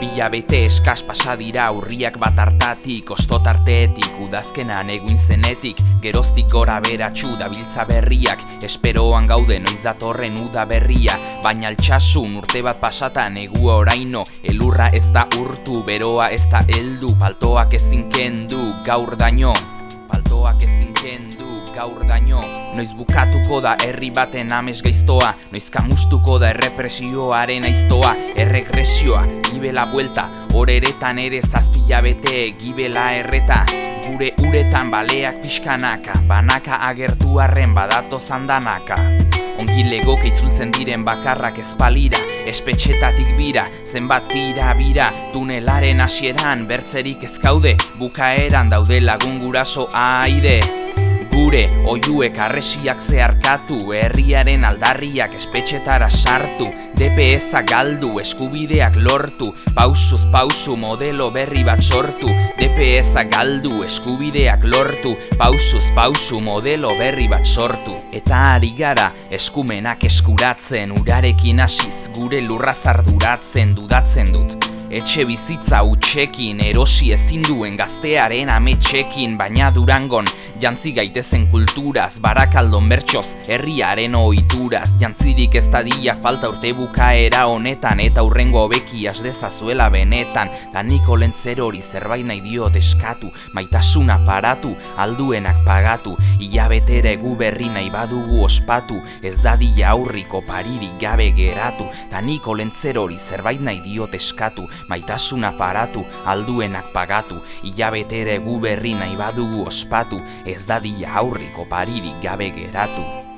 Ilabete eskas pasa dira urriak bat hartatik Ostotarteetik, udazkenan eguin zenetik. Geroztik gora beratxu dabiltza berriak Esperoan gaude noiz datorren uda berria. Baina altxasun urte bat pasatan egu oraino Elurra ez da urtu, beroa ez da heldu Paltoak ezin kendu, gaur daño Paltoak ezin kendu, gaur daño. Noiz bukatuko da herri baten ames gaiztoa Noiz kamustuko da errepresioaren aiztoa Erregresioa, gibela buelta Horeretan ere zazpila bete, gibela erreta. Gure uretan baleak pixkanaka Banaka agertu arren badato zandanaka. Ongi legoke itzultzen diren bakarrak ezpalira Espetxetatik bira, zenbat tira bira Tunelaren hasieran bertzerik ezkaude Bukaeran daude lagun guraso aide Gure oiuek arresiak zeharkatu Herriaren aldarriak espetxetara sartu DPS-a galdu, eskubideak lortu Pausuz pausu modelo berri bat sortu DPS-a galdu, eskubideak lortu Pausuz pausu modelo berri bat sortu. Eta ari gara eskumenak eskuratzen Urarekin hasiz gure lurra zarduratzen dudatzen dut Etxe bizitza utxekin, erosi ezin duen gaztearen ametxekin Baina durangon, jantzi gaitezen kulturaz Barakaldon bertsoz, herriaren ohituraz. Jantzirik ez dadila falta urte bukaera honetan Eta urrengo beki dezazuela benetan. Da niko lentzer hori zerbait nahi diot eskatu Maitasuna paratu, alduenak pagatu. Ilabetera egu berri nahi badugu ospatu Ez dadila aurriko paririk gabe geratu. Da niko lentzer hori zerbait nahi diot eskatu maitasuna paratu, alduenak pagatu, hilabetere gu berri nahi badugu ospatu, ez dadila aurriko paririk gabe geratu.